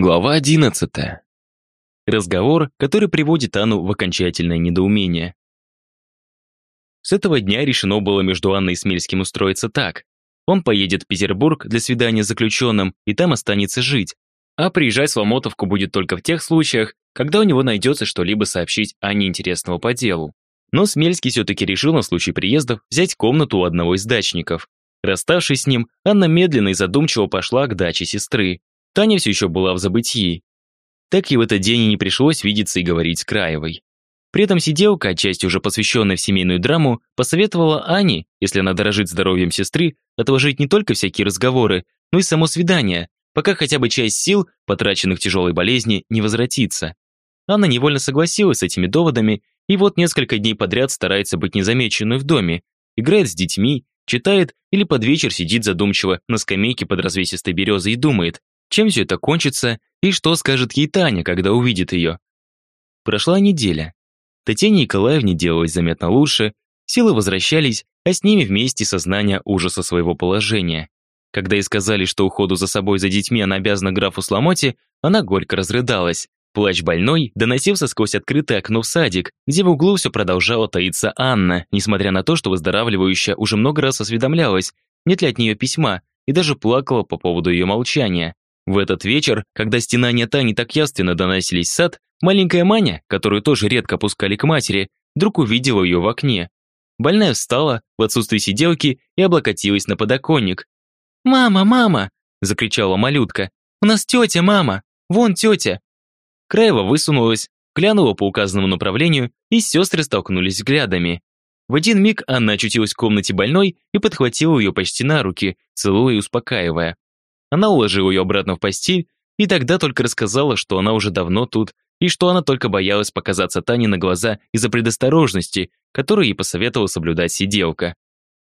Глава 11. Разговор, который приводит Анну в окончательное недоумение. С этого дня решено было между Анной и Смельским устроиться так. Он поедет в Петербург для свидания с заключенным и там останется жить. А приезжать в Ломотовку будет только в тех случаях, когда у него найдется что-либо сообщить Анне интересного по делу. Но Смельский все-таки решил на случай приездов взять комнату у одного из дачников. Расставшись с ним, Анна медленно и задумчиво пошла к даче сестры. Таня все еще была в забытии. Так и в этот день и не пришлось видеться и говорить с Краевой. При этом сиделка, отчасти уже посвященная в семейную драму, посоветовала Ане, если она дорожит здоровьем сестры, отложить не только всякие разговоры, но и само свидание, пока хотя бы часть сил, потраченных тяжелой болезни, не возвратится. Анна невольно согласилась с этими доводами и вот несколько дней подряд старается быть незамеченной в доме, играет с детьми, читает или под вечер сидит задумчиво на скамейке под развесистой березой и думает, чем все это кончится и что скажет ей Таня, когда увидит ее. Прошла неделя. Татьяне Николаевне делалось заметно лучше, силы возвращались, а с ними вместе сознание ужаса своего положения. Когда ей сказали, что уходу за собой за детьми она обязана графу Сломоте, она горько разрыдалась. Плач больной доносился сквозь открытое окно в садик, где в углу все продолжала таиться Анна, несмотря на то, что выздоравливающая уже много раз осведомлялась, нет ли от нее письма, и даже плакала по поводу ее молчания. В этот вечер, когда стенания Тани так ясно доносились в сад, маленькая Маня, которую тоже редко пускали к матери, вдруг увидела ее в окне. Больная встала в отсутствие сиделки и облокотилась на подоконник. «Мама, мама!» – закричала малютка. «У нас тетя, мама! Вон тетя!» Краева высунулась, глянула по указанному направлению, и сестры столкнулись взглядами. В один миг Анна очутилась в комнате больной и подхватила ее почти на руки, целуя и успокаивая. Она уложила ее обратно в постель и тогда только рассказала, что она уже давно тут, и что она только боялась показаться Тане на глаза из-за предосторожности, которую ей посоветовала соблюдать сиделка.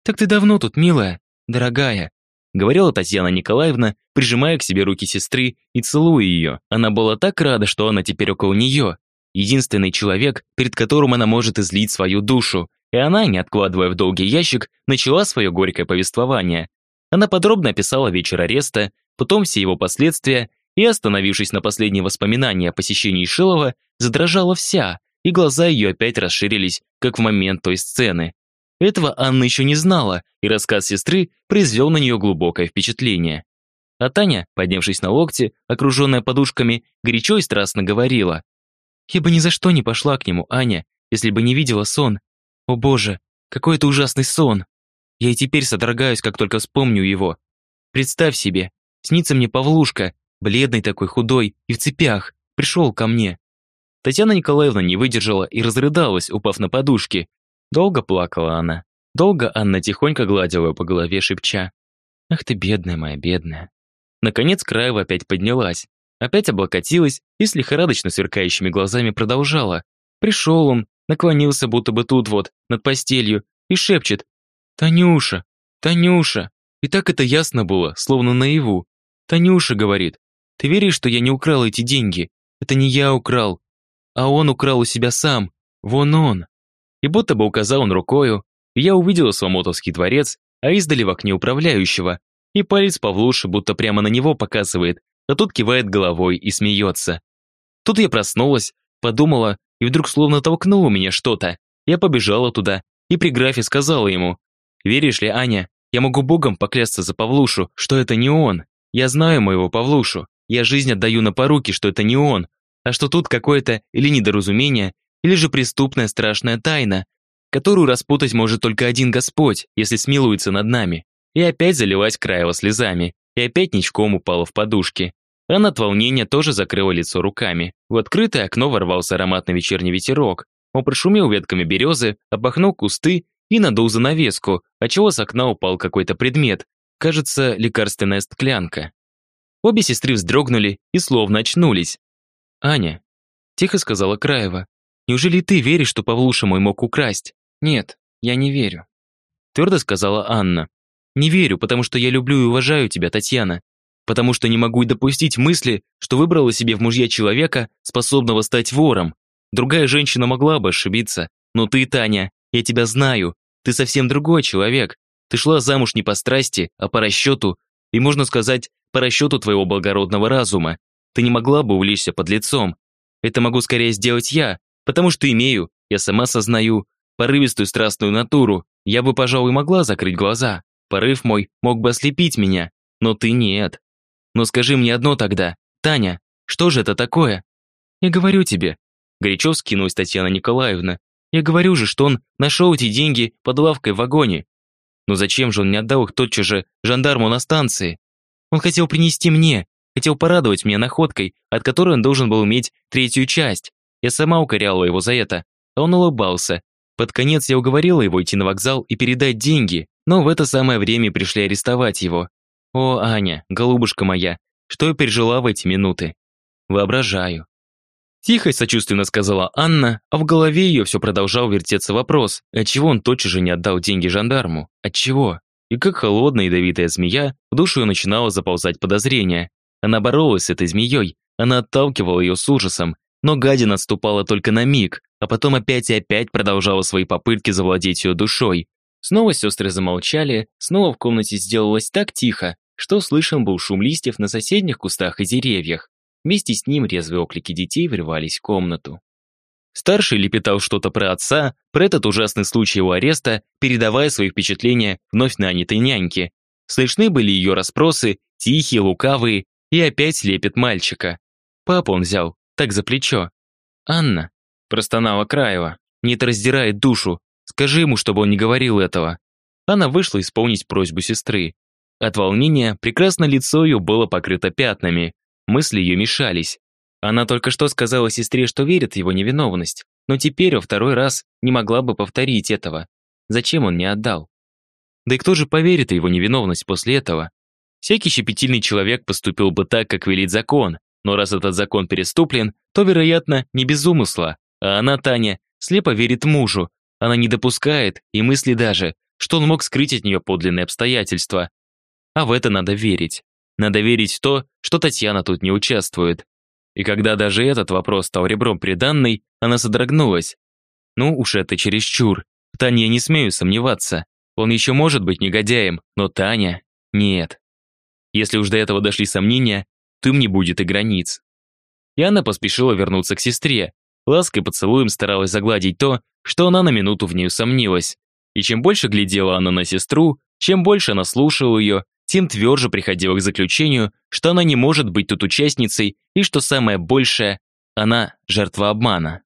«Так ты давно тут, милая, дорогая», говорила Татьяна Николаевна, прижимая к себе руки сестры и целуя ее. Она была так рада, что она теперь около нее. Единственный человек, перед которым она может излить свою душу. И она, не откладывая в долгий ящик, начала свое горькое повествование. Она подробно описала вечер ареста, потом все его последствия, и, остановившись на последние воспоминания о посещении Шилова, задрожала вся, и глаза ее опять расширились, как в момент той сцены. Этого Анна еще не знала, и рассказ сестры произвел на нее глубокое впечатление. А Таня, поднявшись на локте, окруженная подушками, горячо и страстно говорила. «Я бы ни за что не пошла к нему, Аня, если бы не видела сон. О боже, какой это ужасный сон!» Я и теперь содрогаюсь, как только вспомню его. Представь себе, снится мне Павлушка, бледный такой, худой, и в цепях, пришел ко мне. Татьяна Николаевна не выдержала и разрыдалась, упав на подушки. Долго плакала она. Долго Анна тихонько гладила ее по голове, шепча. «Ах ты, бедная моя, бедная». Наконец Краева опять поднялась, опять облокотилась и с лихорадочно сверкающими глазами продолжала. Пришел он, наклонился будто бы тут вот, над постелью, и шепчет «Танюша! Танюша!» И так это ясно было, словно наяву. «Танюша», — говорит, «ты веришь, что я не украл эти деньги? Это не я украл, а он украл у себя сам. Вон он». И будто бы указал он рукою, я увидела Сломотовский дворец, а издали в окне управляющего, и палец Павлуши будто прямо на него показывает, а тут кивает головой и смеется. Тут я проснулась, подумала, и вдруг словно толкнуло меня что-то. Я побежала туда и при графе сказала ему, Веришь ли, Аня, я могу богом поклясться за Павлушу, что это не он. Я знаю моего Павлушу. Я жизнь отдаю на поруки, что это не он. А что тут какое-то или недоразумение, или же преступная страшная тайна, которую распутать может только один Господь, если смилуется над нами. И опять залилась Краева слезами, и опять ничком упала в подушки. Она от волнения тоже закрыла лицо руками. В открытое окно ворвался ароматный вечерний ветерок. Он прошумел ветками березы, обахнул кусты и надул занавеску, отчего с окна упал какой-то предмет, кажется, лекарственная склянка. Обе сестры вздрогнули и словно очнулись. «Аня», – тихо сказала Краева, – «неужели ты веришь, что Павлуша мой мог украсть?» «Нет, я не верю», – твердо сказала Анна. «Не верю, потому что я люблю и уважаю тебя, Татьяна. Потому что не могу и допустить мысли, что выбрала себе в мужья человека, способного стать вором. Другая женщина могла бы ошибиться, но ты, Таня, я тебя знаю, ты совсем другой человек. Ты шла замуж не по страсти, а по расчету, и, можно сказать, по расчету твоего благородного разума. ты не могла бы увлечься под лицом. Это могу скорее сделать я, потому что имею, я сама сознаю, порывистую страстную натуру. Я бы, пожалуй, могла закрыть глаза. Порыв мой мог бы ослепить меня, но ты нет. Но скажи мне одно тогда, Таня, что же это такое? Я говорю тебе, горячо скинулась Татьяна Николаевна. Я говорю же, что он нашел эти деньги под лавкой в вагоне. Но зачем же он не отдал их тотчас же жандарму на станции? Он хотел принести мне, хотел порадовать меня находкой, от которой он должен был иметь третью часть. Я сама укоряла его за это, а он улыбался. Под конец я уговорила его идти на вокзал и передать деньги, но в это самое время пришли арестовать его. О, Аня, голубушка моя, что я пережила в эти минуты? Воображаю. Тихо и сочувственно сказала Анна, а в голове ее все продолжал вертеться вопрос, отчего он тотчас же не отдал деньги жандарму? Отчего? И как холодная ядовитая змея, в душу ее начинало заползать подозрение. Она боролась с этой змеей, она отталкивала ее с ужасом, но гадина отступала только на миг, а потом опять и опять продолжала свои попытки завладеть ее душой. Снова сестры замолчали, снова в комнате сделалось так тихо, что слышен был шум листьев на соседних кустах и деревьях. Вместе с ним резвые оклики детей врывались в комнату. Старший лепетал что-то про отца, про этот ужасный случай его ареста, передавая свои впечатления вновь нанятой няньке. Слышны были ее расспросы, тихие, лукавые, и опять лепет мальчика. Папу он взял, так за плечо. «Анна», – простонала Краева, – «не раздирает душу. Скажи ему, чтобы он не говорил этого». Анна вышла исполнить просьбу сестры. От волнения прекрасное лицо ее было покрыто пятнами. Мысли ее мешались. Она только что сказала сестре, что верит в его невиновность, но теперь во второй раз не могла бы повторить этого. Зачем он не отдал? Да и кто же поверит в его невиновность после этого? Всякий щепетильный человек поступил бы так, как велит закон, но раз этот закон переступлен, то, вероятно, не без умысла. А она, Таня, слепо верит мужу. Она не допускает, и мысли даже, что он мог скрыть от нее подлинные обстоятельства. А в это надо верить. Надо верить в то, что Татьяна тут не участвует. И когда даже этот вопрос стал ребром приданной, она содрогнулась. Ну уж это чересчур. В Тане не смею сомневаться. Он еще может быть негодяем, но Таня – нет. Если уж до этого дошли сомнения, то им не будет и границ. И она поспешила вернуться к сестре. Лаской поцелуем старалась загладить то, что она на минуту в ней усомнилась. И чем больше глядела она на сестру, чем больше она слушала ее, тем тверже приходила к заключению, что она не может быть тут участницей и что самое большее, она жертва обмана.